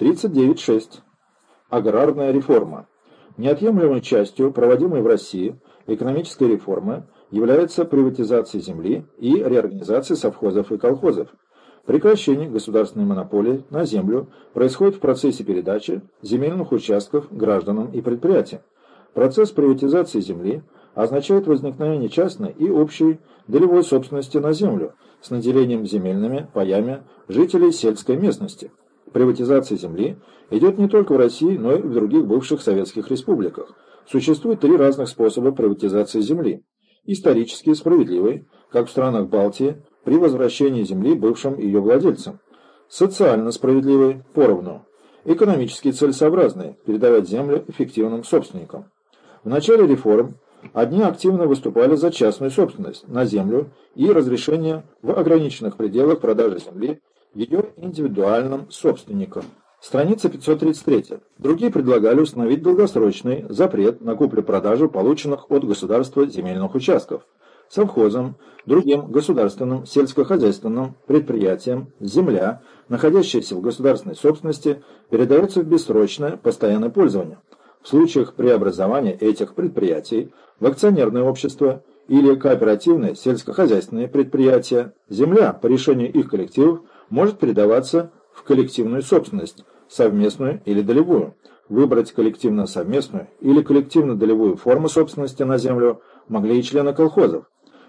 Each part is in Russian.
39.6. Аграрная реформа. Неотъемлемой частью проводимой в России экономической реформы является приватизация земли и реорганизация совхозов и колхозов. Прекращение государственной монополии на землю происходит в процессе передачи земельных участков гражданам и предприятиям. Процесс приватизации земли означает возникновение частной и общей долевой собственности на землю с наделением земельными паями жителей сельской местности приватизация земли идет не только в России, но и в других бывших советских республиках. Существует три разных способа приватизации земли. Исторически справедливый, как в странах Балтии, при возвращении земли бывшим ее владельцам. Социально справедливый, поровну. Экономически целесообразный, передавать землю эффективным собственникам. В начале реформ одни активно выступали за частную собственность на землю и разрешение в ограниченных пределах продажи земли ее индивидуальным собственникам. Страница 533. Другие предлагали установить долгосрочный запрет на куплю-продажу полученных от государства земельных участков. Совхозам, другим государственным сельскохозяйственным предприятиям земля, находящаяся в государственной собственности, передается в бессрочное постоянное пользование. В случаях преобразования этих предприятий в акционерное общество или кооперативное сельскохозяйственное предприятие, земля по решению их коллективов может передаваться в коллективную собственность, совместную или долевую. Выбрать коллективно-совместную или коллективно-долевую форму собственности на землю могли и члены колхозов.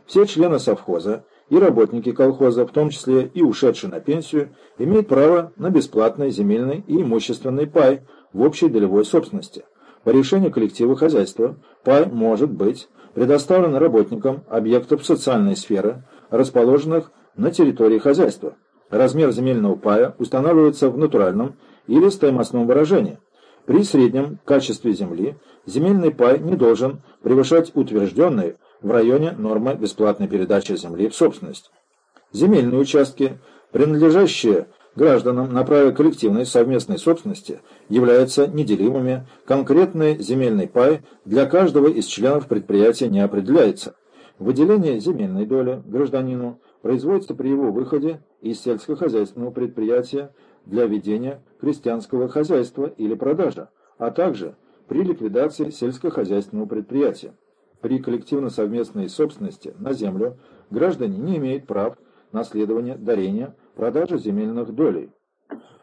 Все члены совхоза и работники колхоза, в том числе и ушедшие на пенсию, имеют право на бесплатный земельный и имущественный пай в общей долевой собственности. По решению коллектива хозяйства пай может быть предоставлен работникам объектов социальной сферы, расположенных на территории хозяйства. Размер земельного пая устанавливается в натуральном или стоимостном выражении. При среднем качестве земли земельный пай не должен превышать утвержденные в районе нормы бесплатной передачи земли в собственность. Земельные участки, принадлежащие гражданам на праве коллективной совместной собственности, являются неделимыми, конкретный земельный пай для каждого из членов предприятия не определяется. Выделение земельной доли гражданину производится при его выходе из сельскохозяйственного предприятия для ведения крестьянского хозяйства или продажи, а также при ликвидации сельскохозяйственного предприятия. При коллективно-совместной собственности на землю граждане не имеют прав наследования, дарения, продажи земельных долей.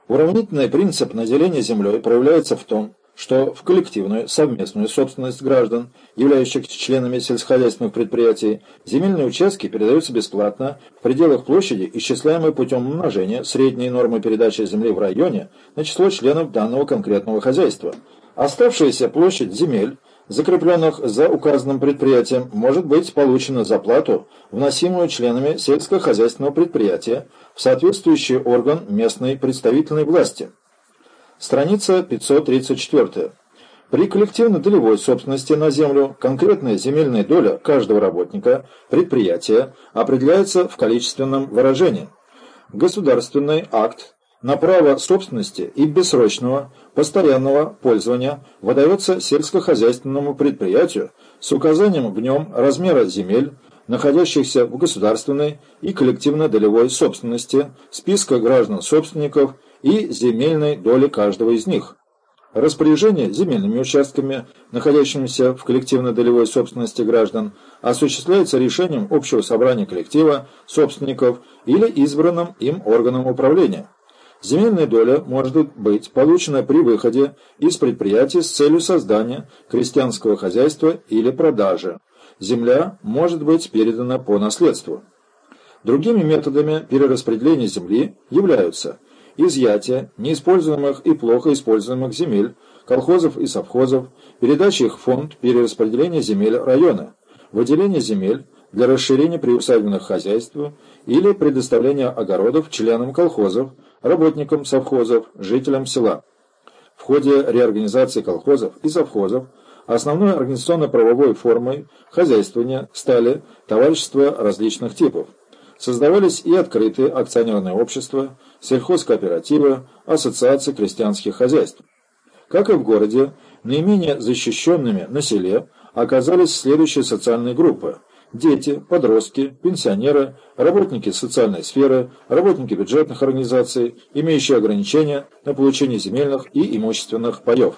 Уравнительный принцип наделения землей проявляется в том, что в коллективную совместную собственность граждан, являющихся членами сельскохозяйственных предприятий, земельные участки передаются бесплатно в пределах площади, исчисляемой путем умножения средней нормы передачи земли в районе на число членов данного конкретного хозяйства. Оставшаяся площадь земель, закрепленных за указанным предприятием, может быть получена за плату, вносимую членами сельскохозяйственного предприятия в соответствующий орган местной представительной власти. Страница 534. При коллективно-долевой собственности на землю конкретная земельная доля каждого работника предприятия определяется в количественном выражении. Государственный акт на право собственности и бессрочного постоянного пользования выдается сельскохозяйственному предприятию с указанием в нем размера земель, находящихся в государственной и коллективно-долевой собственности, списка граждан-собственников и земельной доли каждого из них. Распоряжение земельными участками, находящимися в коллективно-долевой собственности граждан, осуществляется решением общего собрания коллектива, собственников или избранным им органом управления. Земельная доля может быть получена при выходе из предприятия с целью создания крестьянского хозяйства или продажи. Земля может быть передана по наследству. Другими методами перераспределения земли являются изъятие неиспользуемых и плохо используемых земель, колхозов и совхозов, передача их в фонд перераспределения земель района, выделение земель для расширения приусадебных хозяйств или предоставления огородов членам колхозов, работникам совхозов, жителям села. В ходе реорганизации колхозов и совхозов основной организационно-правовой формой хозяйствования стали товарищества различных типов. Создавались и открытые акционерные общества, сельхозкооперативы, ассоциации крестьянских хозяйств. Как и в городе, наименее защищенными на селе оказались следующие социальные группы. дети, подростки, пенсионеры, работники социальной сферы, работники бюджетных организаций, имеющие ограничения на получение земельных и имущественных паев.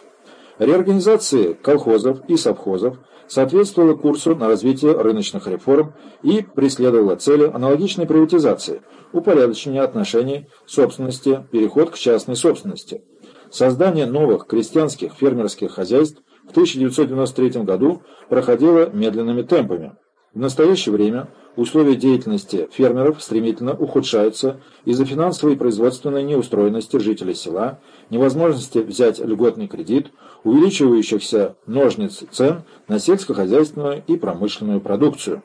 Реорганизация колхозов и совхозов соответствовала курсу на развитие рыночных реформ и преследовала цели аналогичной приватизации, упорядочения отношений собственности, переход к частной собственности. Создание новых крестьянских фермерских хозяйств в 1993 году проходило медленными темпами. В настоящее время условия деятельности фермеров стремительно ухудшаются из-за финансовой и производственной неустроенности жителей села, невозможности взять льготный кредит, увеличивающихся ножниц цен на сельскохозяйственную и промышленную продукцию.